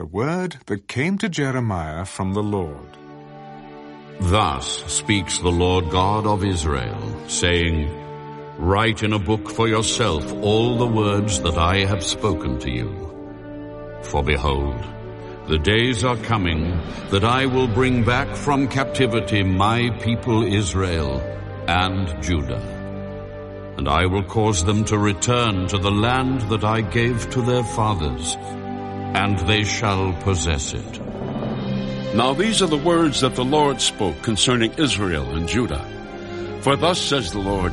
the word that came to Jeremiah from the Lord. Thus speaks the Lord God of Israel, saying, Write in a book for yourself all the words that I have spoken to you. For behold, the days are coming that I will bring back from captivity my people Israel and Judah. And I will cause them to return to the land that I gave to their fathers, and they shall possess it. Now these are the words that the Lord spoke concerning Israel and Judah. For thus says the Lord,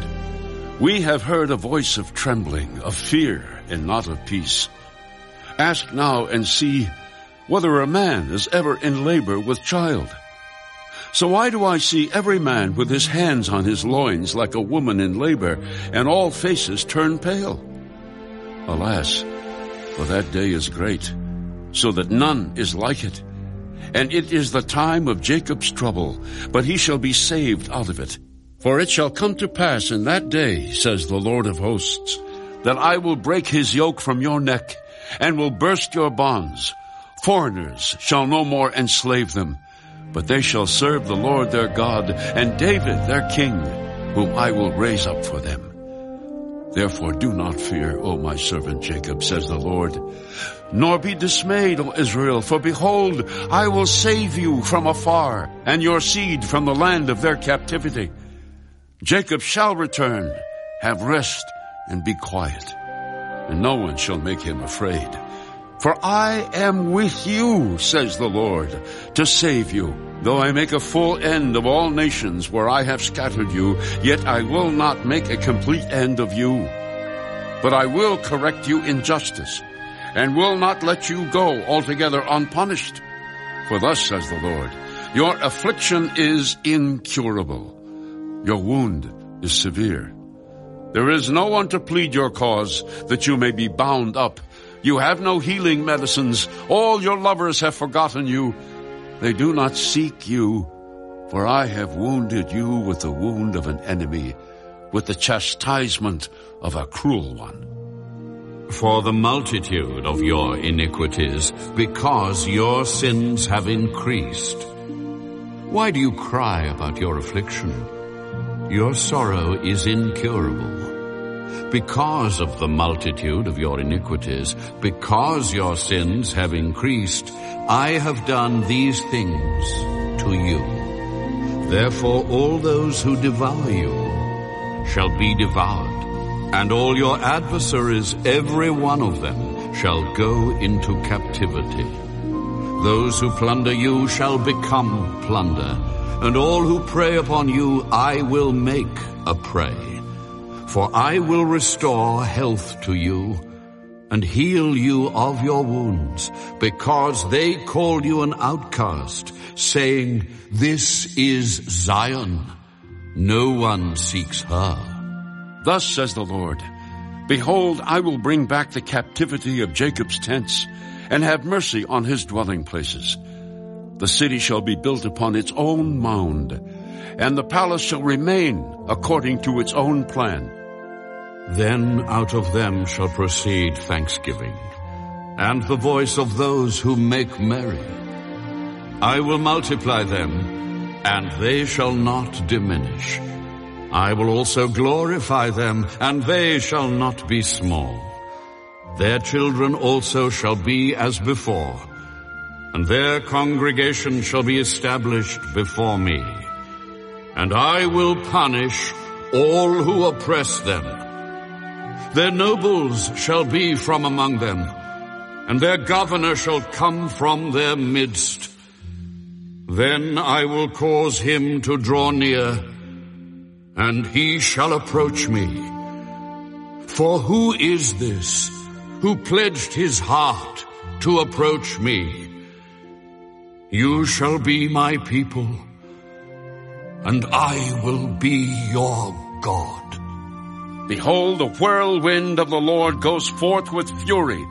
We have heard a voice of trembling, of fear, and not of peace. Ask now and see whether a man is ever in labor with child. So why do I see every man with his hands on his loins like a woman in labor, and all faces turn pale? Alas, for that day is great, so that none is like it. And it is the time of Jacob's trouble, but he shall be saved out of it. For it shall come to pass in that day, says the Lord of hosts, that I will break his yoke from your neck, and will burst your bonds. Foreigners shall no more enslave them, but they shall serve the Lord their God, and David their king, whom I will raise up for them. Therefore do not fear, O my servant Jacob, says the Lord. Nor be dismayed, O Israel, for behold, I will save you from afar, and your seed from the land of their captivity. Jacob shall return, have rest, and be quiet, and no one shall make him afraid. For I am with you, says the Lord, to save you. Though I make a full end of all nations where I have scattered you, yet I will not make a complete end of you. But I will correct you in justice, and will not let you go altogether unpunished. For thus says the Lord, your affliction is incurable. Your wound is severe. There is no one to plead your cause that you may be bound up. You have no healing medicines. All your lovers have forgotten you. They do not seek you, for I have wounded you with the wound of an enemy, with the chastisement of a cruel one. For the multitude of your iniquities, because your sins have increased. Why do you cry about your affliction? Your sorrow is incurable. Because of the multitude of your iniquities, because your sins have increased, I have done these things to you. Therefore all those who devour you shall be devoured, and all your adversaries, every one of them, shall go into captivity. Those who plunder you shall become plunder, and all who prey upon you I will make a prey. For I will restore health to you and heal you of your wounds, because they called you an outcast, saying, This is Zion. No one seeks her. Thus says the Lord, Behold, I will bring back the captivity of Jacob's tents, and have mercy on his dwelling places. The city shall be built upon its own mound, and the palace shall remain according to its own plan. Then out of them shall proceed thanksgiving, and the voice of those who make merry. I will multiply them, and they shall not diminish. I will also glorify them, and they shall not be small. Their children also shall be as before, and their congregation shall be established before me. And I will punish all who oppress them. Their nobles shall be from among them, and their governor shall come from their midst. Then I will cause him to draw near, and he shall approach me. For who is this who pledged his heart to approach me? You shall be my people, and I will be your God. Behold, the whirlwind of the Lord goes forth with fury,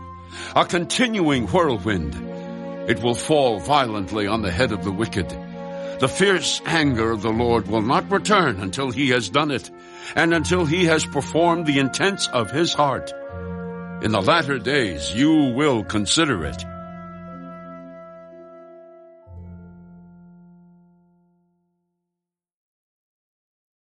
a continuing whirlwind. It will fall violently on the head of the wicked. The fierce anger of the Lord will not return until he has done it, and until he has performed the intents of his heart. In the latter days you will consider it